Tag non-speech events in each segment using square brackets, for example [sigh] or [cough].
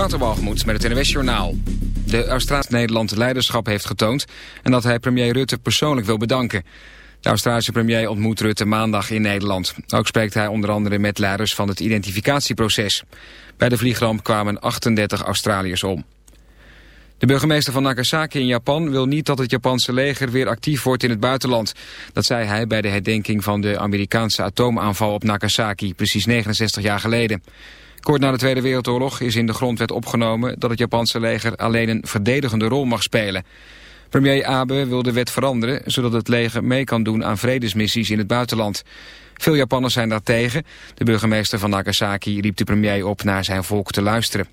Met het NWS Journaal. De Australische Nederland leiderschap heeft getoond... en dat hij premier Rutte persoonlijk wil bedanken. De Australische premier ontmoet Rutte maandag in Nederland. Ook spreekt hij onder andere met leiders van het identificatieproces. Bij de vliegramp kwamen 38 Australiërs om. De burgemeester van Nagasaki in Japan wil niet dat het Japanse leger weer actief wordt in het buitenland. Dat zei hij bij de herdenking van de Amerikaanse atoomaanval op Nagasaki, precies 69 jaar geleden. Kort na de Tweede Wereldoorlog is in de grondwet opgenomen dat het Japanse leger alleen een verdedigende rol mag spelen. Premier Abe wil de wet veranderen, zodat het leger mee kan doen aan vredesmissies in het buitenland. Veel Japanners zijn daar tegen. De burgemeester van Nagasaki riep de premier op naar zijn volk te luisteren.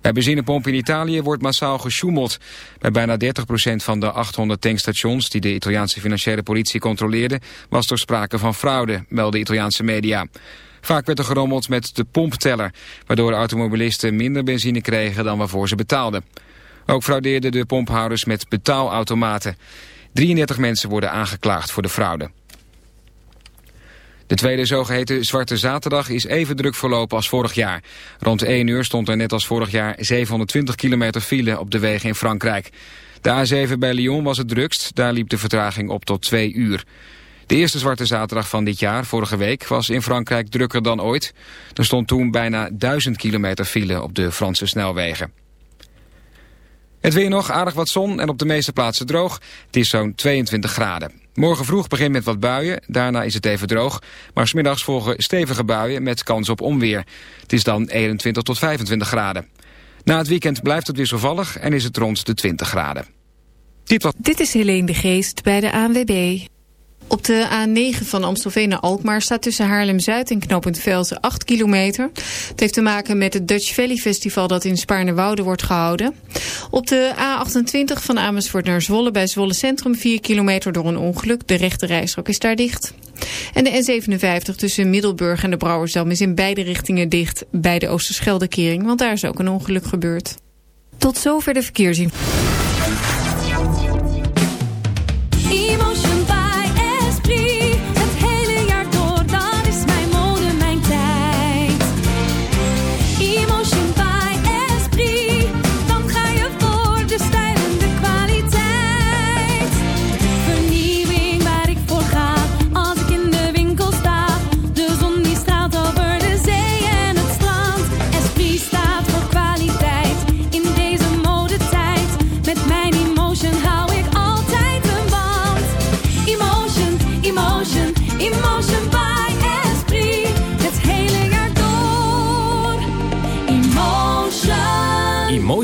Bij benzinepompen in Italië wordt massaal gesjoemeld. Bij bijna 30% van de 800 tankstations die de Italiaanse financiële politie controleerde... was er sprake van fraude, melden Italiaanse media. Vaak werd er gerommeld met de pompteller... waardoor automobilisten minder benzine kregen dan waarvoor ze betaalden. Ook fraudeerden de pomphouders met betaalautomaten. 33 mensen worden aangeklaagd voor de fraude. De tweede zogeheten Zwarte Zaterdag is even druk verlopen als vorig jaar. Rond 1 uur stond er net als vorig jaar 720 kilometer file op de wegen in Frankrijk. De A7 bij Lyon was het drukst, daar liep de vertraging op tot 2 uur. De eerste Zwarte Zaterdag van dit jaar, vorige week, was in Frankrijk drukker dan ooit. Er stond toen bijna 1000 kilometer file op de Franse snelwegen. Het weer nog, aardig wat zon en op de meeste plaatsen droog. Het is zo'n 22 graden. Morgen vroeg begint met wat buien, daarna is het even droog. Maar smiddags volgen stevige buien met kans op onweer. Het is dan 21 tot 25 graden. Na het weekend blijft het wisselvallig en is het rond de 20 graden. Dit, was... Dit is Helene de Geest bij de ANWB. Op de A9 van Amstelveen naar Alkmaar staat tussen Haarlem-Zuid en knooppunt Velzen 8 kilometer. Het heeft te maken met het Dutch Valley Festival dat in Spaarne-Woude wordt gehouden. Op de A28 van Amersfoort naar Zwolle bij Zwolle Centrum 4 kilometer door een ongeluk. De rechte rijstrook is daar dicht. En de N57 tussen Middelburg en de Brouwersdam is in beide richtingen dicht bij de Oosterscheldekering, want daar is ook een ongeluk gebeurd. Tot zover de verkeersin.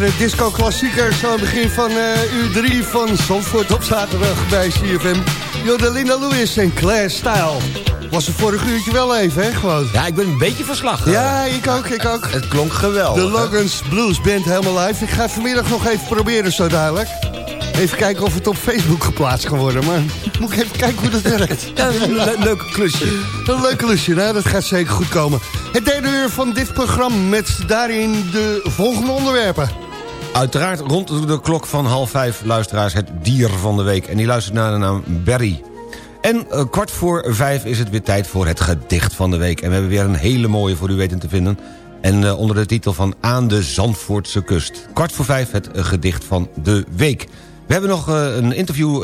Lekkere disco-klassieker, zo aan het begin van uh, uur 3 van Zandvoort op zaterdag bij CFM. Jode Linda Lewis en Claire Style. Was er vorig uurtje wel even, hè, gewoon. Ja, ik ben een beetje verslag. Ja, ik ook, ik ook. Het klonk geweldig. De Logans Blues Band helemaal live. Ik ga vanmiddag nog even proberen zo dadelijk. Even kijken of het op Facebook geplaatst kan worden. Maar [laughs] moet ik even kijken hoe dat werkt. Ja, een le leuk klusje. Een leuk klusje, nou, dat gaat zeker goed komen. Het derde uur van dit programma met daarin de volgende onderwerpen. Uiteraard rond de klok van half vijf luisteraars het dier van de week. En die luistert naar de naam Barry. En uh, kwart voor vijf is het weer tijd voor het gedicht van de week. En we hebben weer een hele mooie voor u weten te vinden. En uh, onder de titel van Aan de Zandvoortse kust. Kwart voor vijf het gedicht van de week. We hebben nog uh, een interview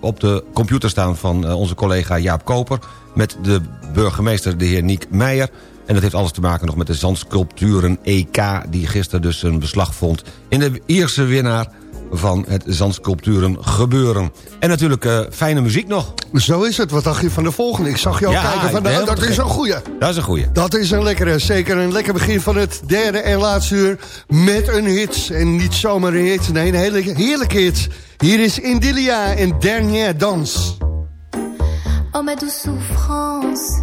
op de computer staan van onze collega Jaap Koper... met de burgemeester, de heer Niek Meijer. En dat heeft alles te maken nog met de zandsculpturen EK... die gisteren dus een beslag vond in de Ierse winnaar van het zandsculpturen gebeuren. En natuurlijk uh, fijne muziek nog. Zo is het. Wat dacht je van de volgende? Ik zag je al Ja, kijken van, nou, dat is een goeie. Dat is een goeie. Dat is een lekkere, zeker een lekker begin van het derde en laatste uur met een hit. En niet zomaar een hit, nee, een hele heerlijke hit. Hier is Indilia en Dernière Dans. Oh ma douce souffrance,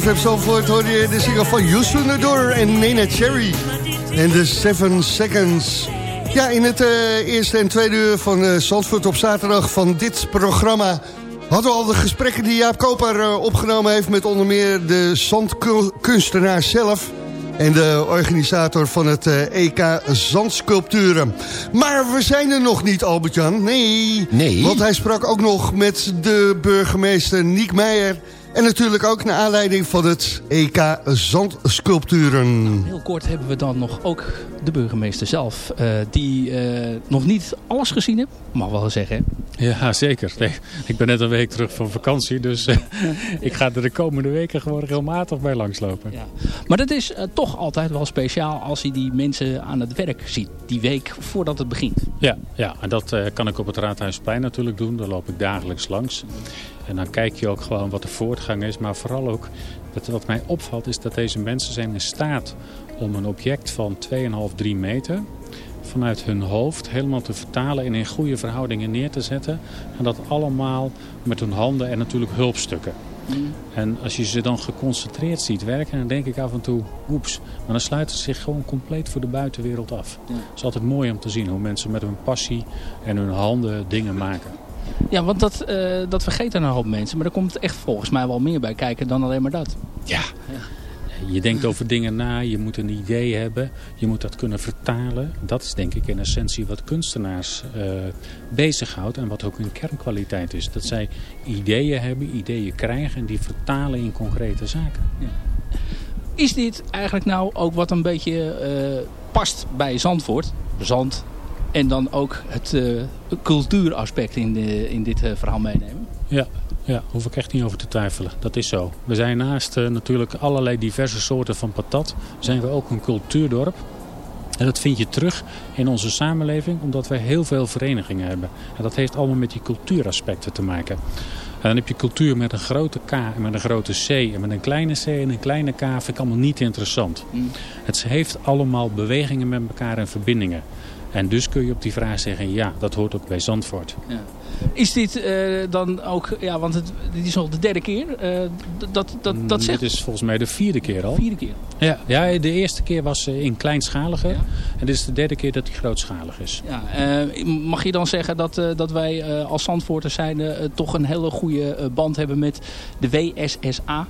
CFM Zandvoort hoorde je de single van Yusuf Nador en Nena Cherry. En de 7 Seconds. Ja, in het eh, eerste en tweede uur van uh, Zandvoort op zaterdag van dit programma... hadden we al de gesprekken die Jaap Koper eh, opgenomen heeft... met onder meer de zandkunstenaar zelf... en de organisator van het EK Zandsculpturen. Maar we zijn er nog niet, Albert-Jan. Nee. nee. Want hij sprak ook nog met de burgemeester Niek Meijer... En natuurlijk ook naar aanleiding van het EK Zandsculpturen. Heel kort hebben we dan nog ook de burgemeester zelf. Eh, die eh, nog niet alles gezien heeft, mag wel zeggen. Ja, zeker. Nee, ik ben net een week terug van vakantie, dus eh, [laughs] ik ga er de komende weken gewoon regelmatig bij langslopen. Ja. Maar dat is eh, toch altijd wel speciaal als je die mensen aan het werk ziet. Die week voordat het begint. Ja, ja en dat eh, kan ik op het Raadhuisplein natuurlijk doen. Daar loop ik dagelijks langs. En dan kijk je ook gewoon wat de voortgang is. Maar vooral ook, dat, wat mij opvalt, is dat deze mensen zijn in staat om een object van 2,5, 3 meter vanuit hun hoofd helemaal te vertalen en in goede verhoudingen neer te zetten. En dat allemaal met hun handen en natuurlijk hulpstukken. En als je ze dan geconcentreerd ziet werken, dan denk ik af en toe, oeps. Maar dan sluiten ze zich gewoon compleet voor de buitenwereld af. Het is altijd mooi om te zien hoe mensen met hun passie en hun handen dingen maken. Ja, want dat, eh, dat vergeten een hoop mensen. Maar er komt echt volgens mij wel meer bij kijken dan alleen maar dat. Ja. Je denkt over dingen na, je moet een idee hebben, je moet dat kunnen vertalen. Dat is denk ik in essentie wat kunstenaars eh bezighoudt en wat ook hun kernkwaliteit is. Dat zij ideeën hebben, ideeën krijgen en die vertalen in concrete zaken. Is dit eigenlijk nou ook wat een beetje eh, past bij Zandvoort? Zand. En dan ook het eh, cultuuraspect in, de, in dit verhaal meenemen? Ja, ja, hoef ik echt niet over te twijfelen. Dat is zo. We zijn naast eh, natuurlijk allerlei diverse soorten van patat, zijn we ook een cultuurdorp. En dat vind je terug in onze samenleving, omdat wij heel veel verenigingen hebben. En dat heeft allemaal met die cultuuraspecten te maken. En dan heb je cultuur met een grote K en met een grote C en met een kleine C en een kleine K vind ik allemaal niet interessant. Het heeft allemaal bewegingen met elkaar en verbindingen. En dus kun je op die vraag zeggen, ja, dat hoort ook bij Zandvoort. Ja. Is dit eh, dan ook, ja, want het, dit is al de derde keer, eh, dat, dat, dat zegt... Dit is volgens mij de vierde keer al. Vierde keer. Ja, ja de eerste keer was eh, in kleinschalige. En dit is de derde keer dat hij grootschalig is. Ja, mag je dan zeggen dat, dat wij als Zandvoorters zijn toch een hele goede band hebben met de WSSA?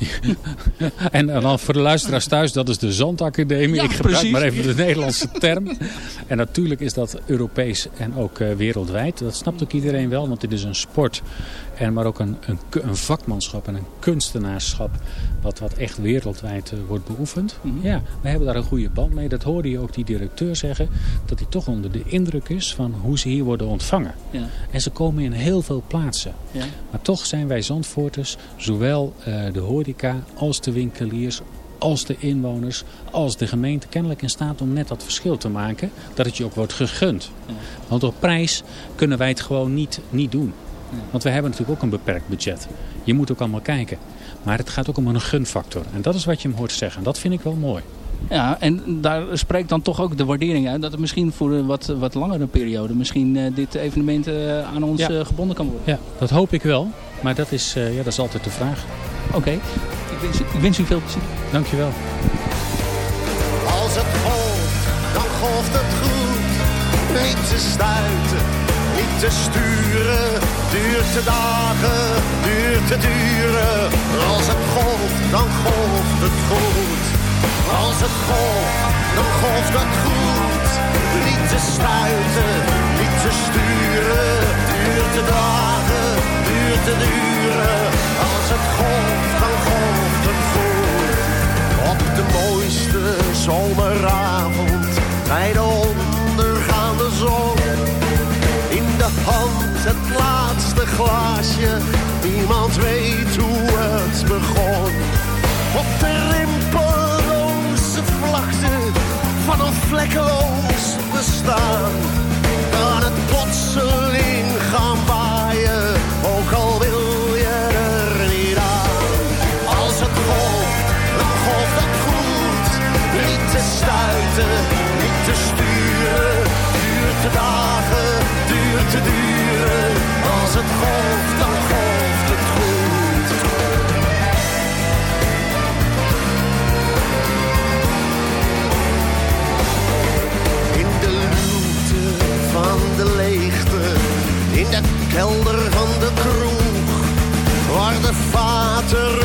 [laughs] En, dan voor de luisteraars thuis, dat is de Zandacademie. Ja, ik gebruik precies. maar even de Nederlandse term. En natuurlijk is dat Europees en ook eh, wereldwijd. Dat snapt ook iedereen wel, want dit is een sport. En maar ook een, een, een vakmanschap en een kunstenaarschap. Wat, wat echt wereldwijd eh, wordt beoefend. Mhm. Ja, we hebben daar een goede band mee. Dat hoorde je ook die directeur zeggen. Dat hij toch onder de indruk is van hoe ze hier worden ontvangen. Ja. En ze komen in heel veel plaatsen. Ja. Maar toch zijn wij Zandvoorters, zowel eh, de horeca als de winkeliers, als de inwoners, als de gemeente kennelijk in staat om net dat verschil te maken. Dat het je ook wordt gegund. Want op prijs kunnen wij het gewoon niet, niet doen. Want we hebben natuurlijk ook een beperkt budget. Je moet ook allemaal kijken. Maar het gaat ook om een gunfactor. En dat is wat je hem hoort zeggen. Dat vind ik wel mooi. Ja, en daar spreekt dan toch ook de waardering uit dat het misschien voor een wat, wat langere periode misschien eh, dit evenement eh, aan ons Ja. eh, gebonden kan worden. Ja, dat hoop ik wel. Maar dat is, eh, ja, dat is altijd de vraag. Oké, ik, wens, u- ik wens u veel plezier. Dankjewel. Als het golft, dan golft het goed. Niet te stuiten, niet te sturen. Duurt te dagen, duurt te duren. Als het golft, dan golft het goed. Als het golft, dan golft het goed. Niet te stuiten, niet te sturen. Duurt te dagen, duurt te duren. Als het golft, dan golft het goed. Op de mooiste zomeravond bij de ondergaande zon. In de hand het laatste glaasje, niemand weet hoe kelder van de kroeg, waar de vaten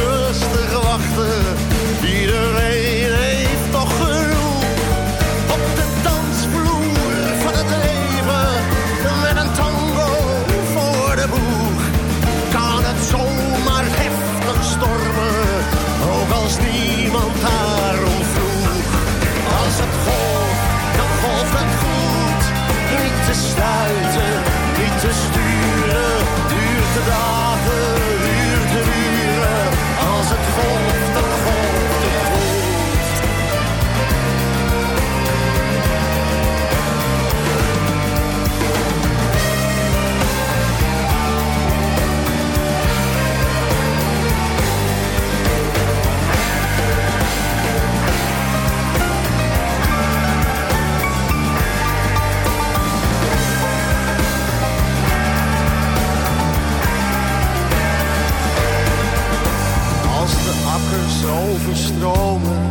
overstromen.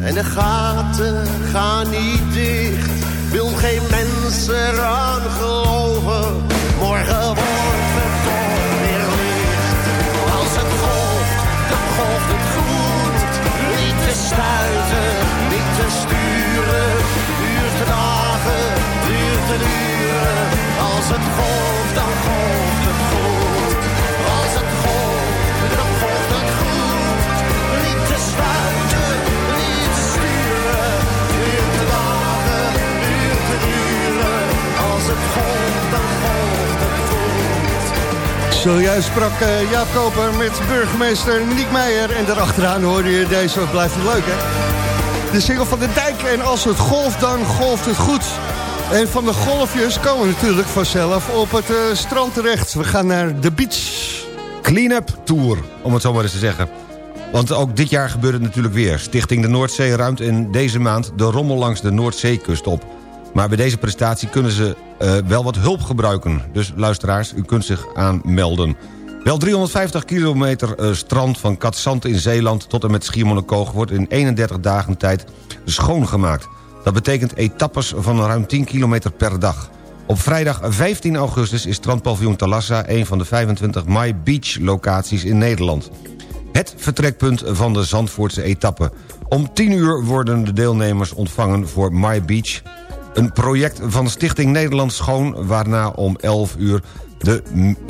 En de gaten gaan niet dicht. Wil geen mens eraan Zojuist sprak eh, Jaap Koper met burgemeester Niek Meijer. En daarachteraan hoorde je deze, wat blijft het leuk hè? De single van de dijk en als het golft, dan golft het goed. En van de golfjes komen we natuurlijk vanzelf op het eh, strand terecht. We gaan naar de beach. Clean-up tour, om het zo maar eens te zeggen. Want ook dit jaar gebeurt het natuurlijk weer. Stichting de Noordzee ruimt in deze maand de rommel langs de Noordzeekust op. Maar bij deze prestatie kunnen ze eh, wel wat hulp gebruiken. Dus luisteraars, u kunt zich aanmelden. Wel 350 kilometer eh, strand van Katzand in Zeeland... tot en met Schiermonnikoog wordt in 31 dagen tijd schoongemaakt. Dat betekent etappes van ruim 10 kilometer per dag. Op vrijdag 15 augustus is strandpaviljoen Talassa... een van de 25 My Beach locaties in Nederland. Het vertrekpunt van de Zandvoortse etappe. Om 10 uur worden de deelnemers ontvangen voor My Beach... een project van Stichting Nederland Schoon... waarna om 11 uur de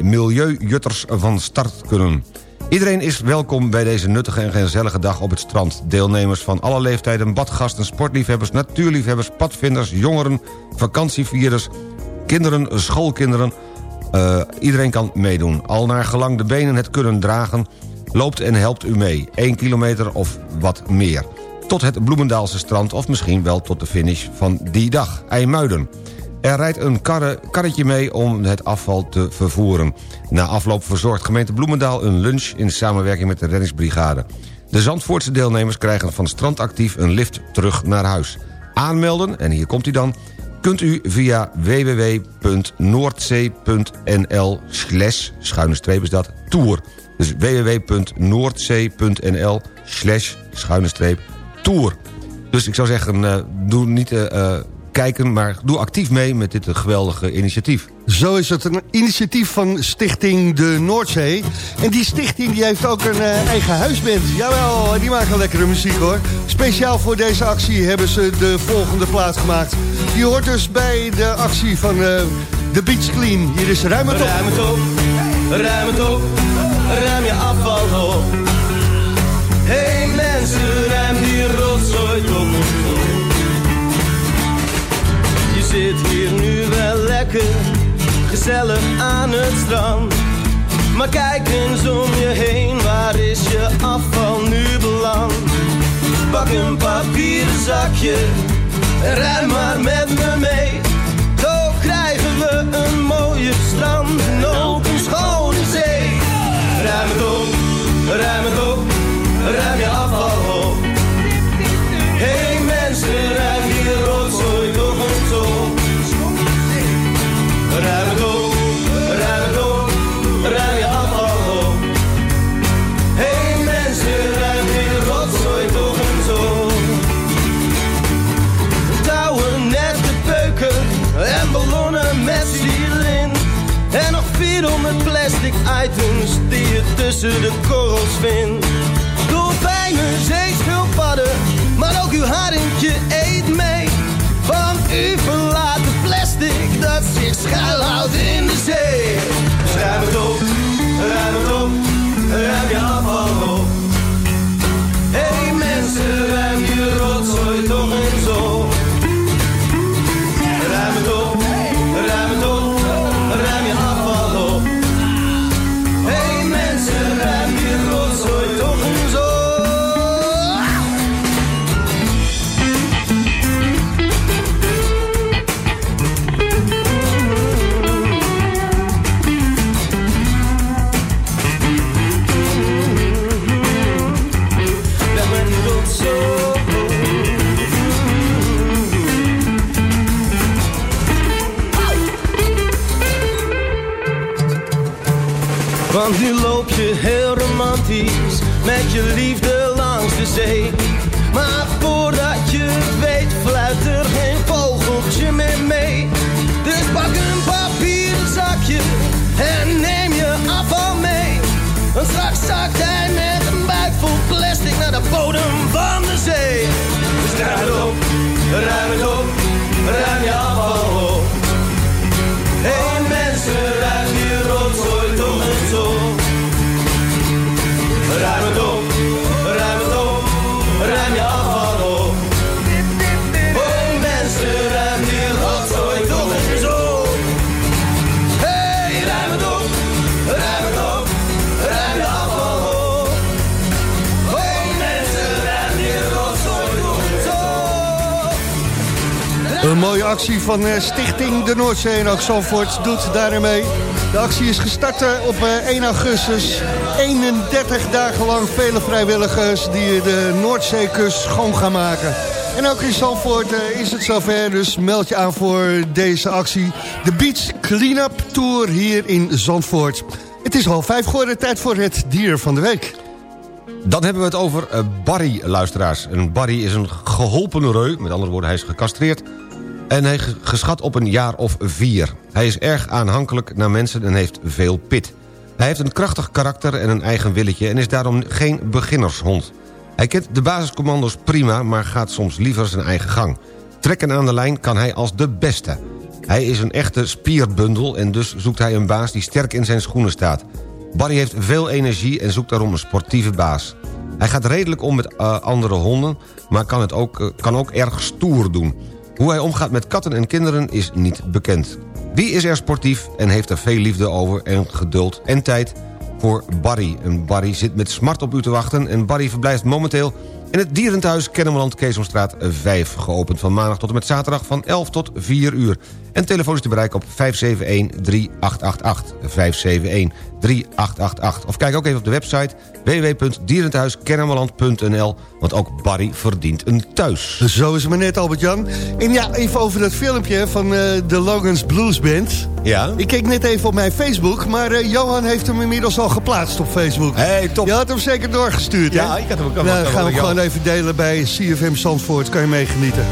milieujutters van start kunnen. Iedereen is welkom bij deze nuttige en gezellige dag op het strand. Deelnemers van alle leeftijden, badgasten, sportliefhebbers, natuurliefhebbers... padvinders, jongeren, vakantievierders, kinderen, schoolkinderen... Eh, iedereen kan meedoen. Al naar gelang de benen het kunnen dragen... loopt en helpt u mee. 1 kilometer of wat meer. Tot het Bloemendaalse strand of misschien wel tot de finish van die dag. IJmuiden. Er rijdt een karre, karretje mee om het afval te vervoeren. Na afloop verzorgt gemeente Bloemendaal een lunch... in samenwerking met de reddingsbrigade. De Zandvoortse deelnemers krijgen van Strandactief een lift terug naar huis. Aanmelden, en hier komt hij dan... kunt u via www.noordzee.nl slash, schuine streep is dat. Dus www.noordzee.nl slash, schuine tour. Dus ik zou zeggen, eh, doe niet eh, eh, kijken, maar doe actief mee met dit geweldige initiatief. Zo is het een initiatief van Stichting de Noordzee. En die stichting die heeft ook een eh, eigen huisband. Jawel, die maken lekkere muziek hoor. Speciaal voor deze actie hebben ze de volgende plaat gemaakt. Die hoort dus bij de actie van eh, de Beach Clean. Hier is Ruim het op. Ruim het op, ruim het op, ruim je afval op. Hey mensen, ruim die Je zit hier nu wel lekker, gezellig aan het strand. Maar kijk eens om je heen, waar is je afval nu beland? Pak een papieren zakje, ruim maar met me mee. Zo krijgen we een mooie strand en ook een schone zee. Ruim het op, ruim het op, ruim je afval Nog 400 plastic items die je tussen de korrels vindt. Dolfijnen, zeeschildpadden, maar ook uw haringje eet mee. Want u verlaat het plastic dat zich schuilhoudt in de zee. Dus ruim het op, ruim het op, ruim je afval op. Hey mensen, ruim zee. Dus ruim het op, ruim het op, ruim je afval Een mooie actie van eh, Stichting de Noordzee en ook Zandvoort doet daarmee. De actie is gestart eh, op eh, 1 augustus. 31 dagen lang vele vrijwilligers die de Noordzeekust schoon gaan maken. En ook in Zandvoort eh, is het zover, dus meld je aan voor deze actie. De Beach Cleanup Tour hier in Zandvoort. Het is half vijf geworden, tijd voor het dier van de week. Dan hebben we het over eh, Barry, luisteraars. En Barry is een geholpen reu, met andere woorden, hij is gecastreerd... en hij geschat op een jaar of vier. Hij is erg aanhankelijk naar mensen en heeft veel pit. Hij heeft een krachtig karakter en een eigen willetje... en is daarom geen beginnershond. Hij kent de basiscommando's prima, maar gaat soms liever zijn eigen gang. Trekken aan de lijn kan hij als de beste. Hij is een echte spierbundel en dus zoekt hij een baas die sterk in zijn schoenen staat. Barry heeft veel energie en zoekt daarom een sportieve baas. Hij gaat redelijk om met eh, andere honden, maar kan, het ook, eh, kan ook erg stoer doen. Hoe hij omgaat met katten en kinderen is niet bekend. Wie is er sportief en heeft er veel liefde over en geduld en tijd voor Barry? En Barry zit met smart op u te wachten en Barry verblijft momenteel in het dierenthuis Kennemerland Keesomstraat 5. Geopend van maandag tot en met zaterdag van 11 tot 4 uur. En telefoon is te bereiken op 571-3888. 571-3888. Of kijk ook even op de website www.dierenthuiskennemerland.nl. Want ook Barry verdient een thuis. Zo is het maar net, Albert-Jan. En ja, even over dat filmpje van eh, de Logans Blues Band. Ja? Ik keek net even op mijn Facebook, maar eh, Johan heeft hem inmiddels al geplaatst op Facebook. Hey, top. Je had hem zeker doorgestuurd, hè? Ja, ik had hem ook al- Nou, gaan we gewoon even delen bij CFM Zandvoort. Kan je meegenieten.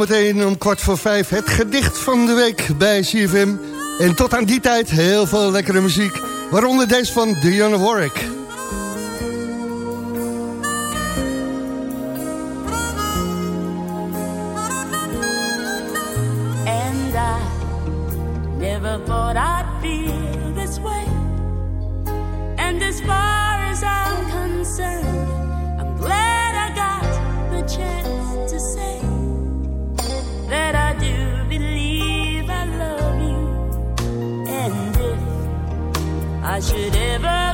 meteen om kwart voor vijf het gedicht van de week bij CFM. En tot aan die tijd heel veel lekkere muziek. Waaronder deze van Dionne Warwick. And I never thought I'd feel this way. Should ever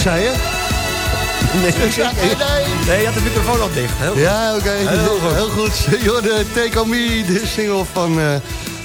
zei je? Nee, Ja, nee, nee. je had de microfoon nog dicht. Heel goed. Ja, oké. Heel goed. Heel goed. [laughs] Take On Me, de single van eh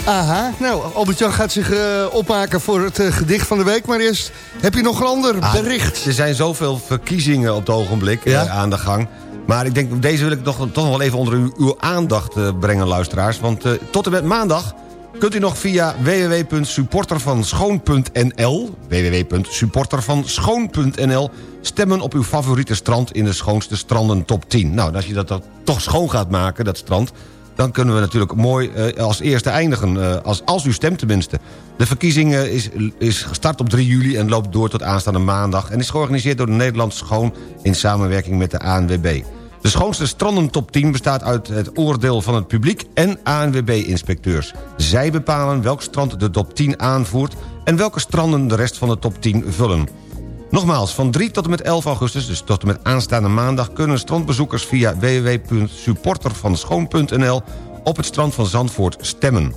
AHA. Nou, Albert-Jan gaat zich eh, opmaken voor het eh, gedicht van de week. Maar eerst, heb je nog een ander Ah, bericht? Er zijn zoveel verkiezingen op het ogenblik Ja? eh, aan de gang. Maar ik denk, deze wil ik toch, toch nog wel even onder uw, uw aandacht eh, brengen, luisteraars. Want eh, tot en met maandag kunt u nog via www.supportervanschoon.nl www.supportervanschoon.nl stemmen op uw favoriete strand in de schoonste stranden top 10. Nou, als je dat, dan toch schoon gaat maken, dat strand... dan kunnen we natuurlijk mooi eh, als eerste eindigen. eh, als, als u stemt tenminste. De verkiezing eh, is, is gestart op 3 juli en loopt door tot aanstaande maandag... en is georganiseerd door de Nederlandse Schoon... in samenwerking met de ANWB. De schoonste stranden top 10 bestaat uit het oordeel van het publiek en ANWB-inspecteurs. Zij bepalen welk strand de top 10 aanvoert... en welke stranden de rest van de top 10 vullen. Nogmaals, van 3 tot en met 11 augustus, dus tot en met aanstaande maandag... kunnen strandbezoekers via www.supportervanschoon.nl op het strand van Zandvoort stemmen.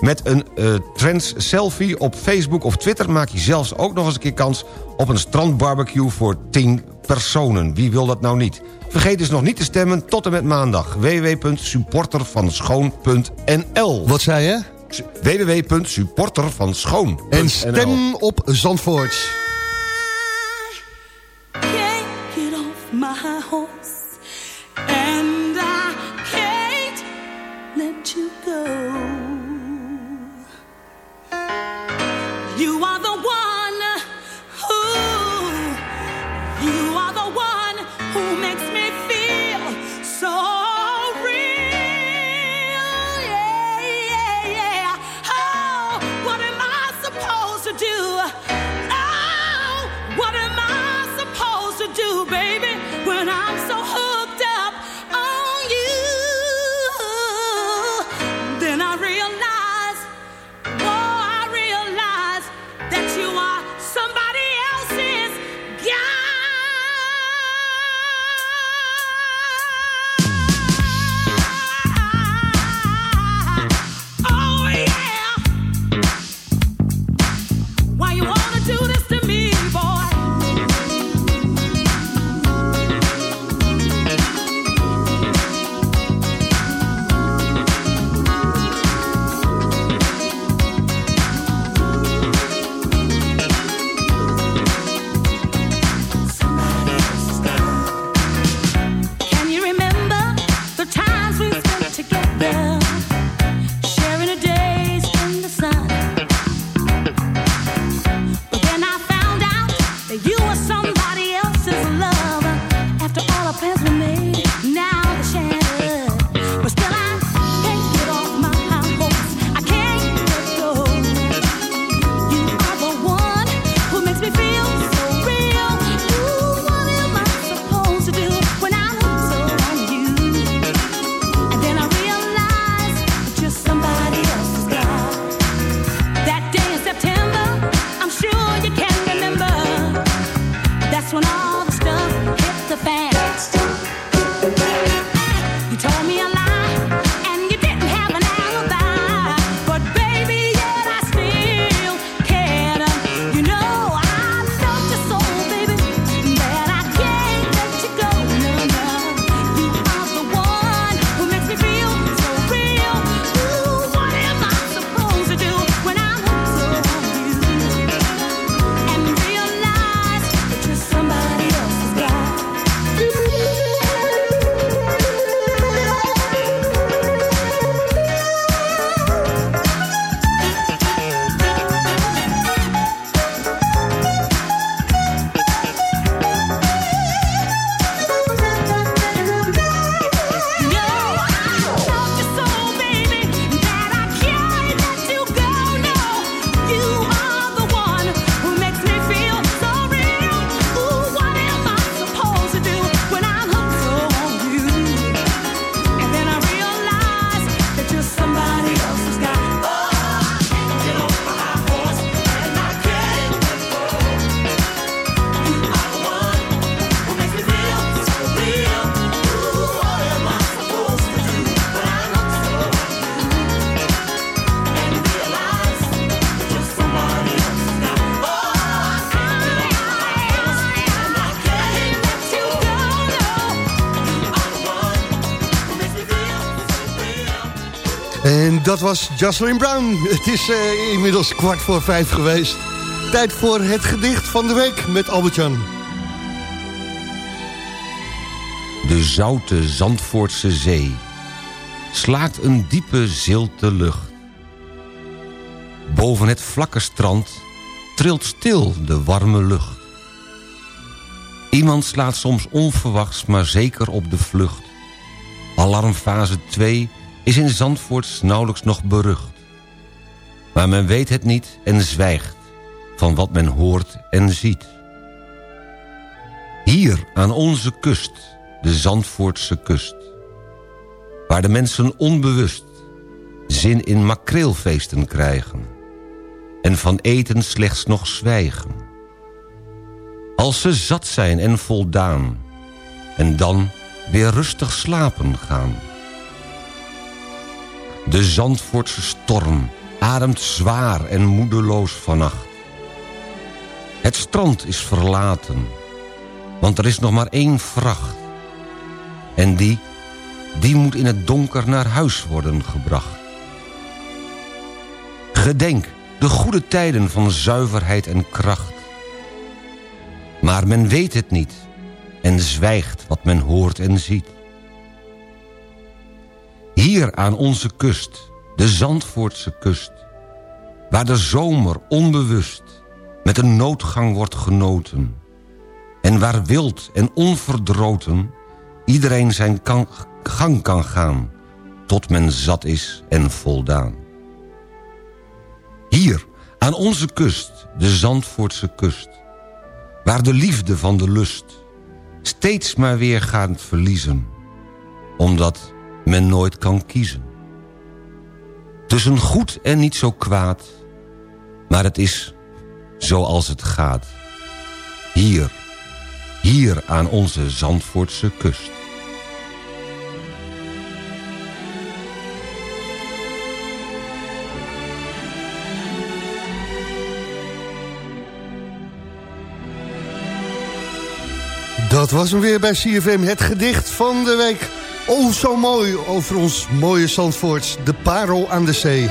Met een eh, trends selfie op Facebook of Twitter maak je zelfs ook nog eens een keer kans... op een strandbarbecue voor 10 personen. Wie wil dat nou niet? Vergeet dus nog niet te stemmen tot en met maandag. www.supportervanschoon.nl Wat zei je? www.supportervanschoon.nl En stem op Zandvoort. Dat was Jocelyn Brown. Het is uh, inmiddels kwart voor vijf geweest. Tijd voor het gedicht van de week met Albert-Jan. De zoute Zandvoortse zee slaakt een diepe zilte lucht. Boven het vlakke strand trilt stil de warme lucht. Iemand slaat soms onverwachts, maar zeker op de vlucht. Alarmfase 2 is in Zandvoort nauwelijks nog berucht. Maar men weet het niet en zwijgt van wat men hoort en ziet. Hier aan onze kust, de Zandvoortse kust... waar de mensen onbewust zin in makreelfeesten krijgen... en van eten slechts nog zwijgen. Als ze zat zijn en voldaan... en dan weer rustig slapen gaan... De Zandvoortse storm ademt zwaar en moedeloos vannacht. Het strand is verlaten, want er is nog maar één vracht. En die, die moet in het donker naar huis worden gebracht. Gedenk de goede tijden van zuiverheid en kracht. Maar men weet het niet en zwijgt wat men hoort en ziet. Hier aan onze kust, de Zandvoortse kust... waar de zomer onbewust met een noodgang wordt genoten... en waar wild en onverdroten iedereen zijn gang kan gaan... tot men zat is en voldaan. Hier, aan onze kust, de Zandvoortse kust... waar de liefde van de lust steeds maar weer gaat verliezen... omdat men nooit kan kiezen. Tussen goed en niet zo kwaad, maar het is zoals het gaat. Hier, hier aan onze Zandvoortse kust. Dat was hem weer bij CFM, het gedicht van de week. Oh, zo mooi over ons mooie Zandvoort, de parel aan de zee.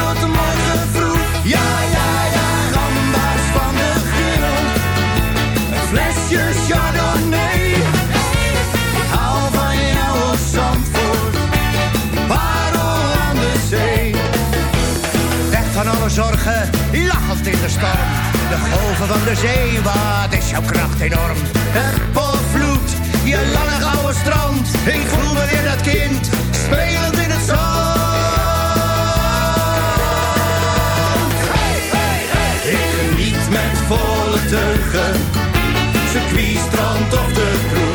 zorgen, lachend in de storm. De golven van de zee, wat is jouw kracht enorm. Het je lange gouden strand. Ik voel me weer dat kind, spelend in het zand. Ik geniet met volle teugen, circuit, strand of de kroeg.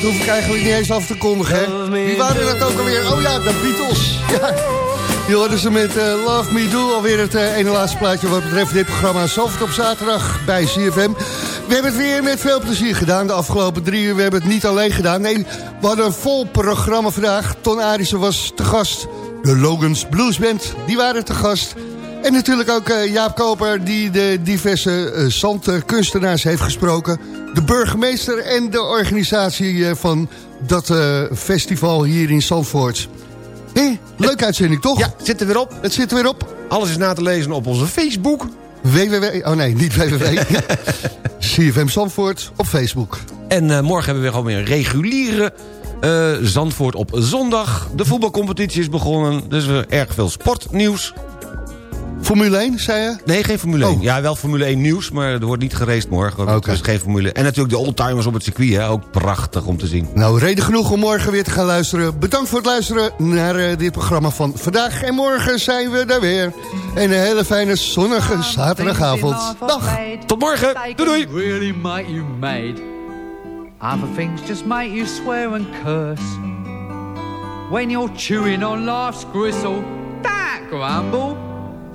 Plaat hoef ik eigenlijk niet eens af te kondigen. hè. Wie waren dat ook alweer? Oh ja, de Beatles. Ja. Je hoorde ze met eh, Love Me Do. Alweer het eh, ene laatste plaatje wat betreft dit programma Soft op zaterdag bij CFM. We hebben het weer met veel plezier gedaan de afgelopen drie uur. We hebben het niet alleen gedaan. Nee, we hadden een vol programma vandaag. Ton Arissen was te gast. De Logans Blues Band, die waren te gast. En natuurlijk ook eh, Jaap Koper, die de diverse zandkunstenaars heeft gesproken. De burgemeester en de organisatie eh, van dat eh, festival hier in Zandvoort. Hé, leuk uitzending, toch? Ja, zit er weer op. Het zit er weer op. Alles is na te lezen op onze Facebook. www... Oh nee, niet www. [laughs] CFM Zandvoort op Facebook. En eh, morgen hebben we weer gewoon weer een reguliere eh, Zandvoort op zondag. De voetbalcompetitie is begonnen, dus we erg veel sportnieuws. Formule 1, zei je? Nee, geen Formule 1. Ja, wel Formule 1 nieuws, maar er wordt niet geraced morgen. Dus geen Formule En natuurlijk de oldtimers op het circuit, hè? ook prachtig om te zien. Nou, reden genoeg om morgen weer te gaan luisteren. Bedankt voor het luisteren naar eh, dit programma van vandaag. En morgen zijn we daar weer. En een hele fijne zonnige zaterdagavond. Dag. Tot morgen. Doei doei. Really make you mad. Other things just make you swear and curse. When you're chewing on life's gristle, don't grumble,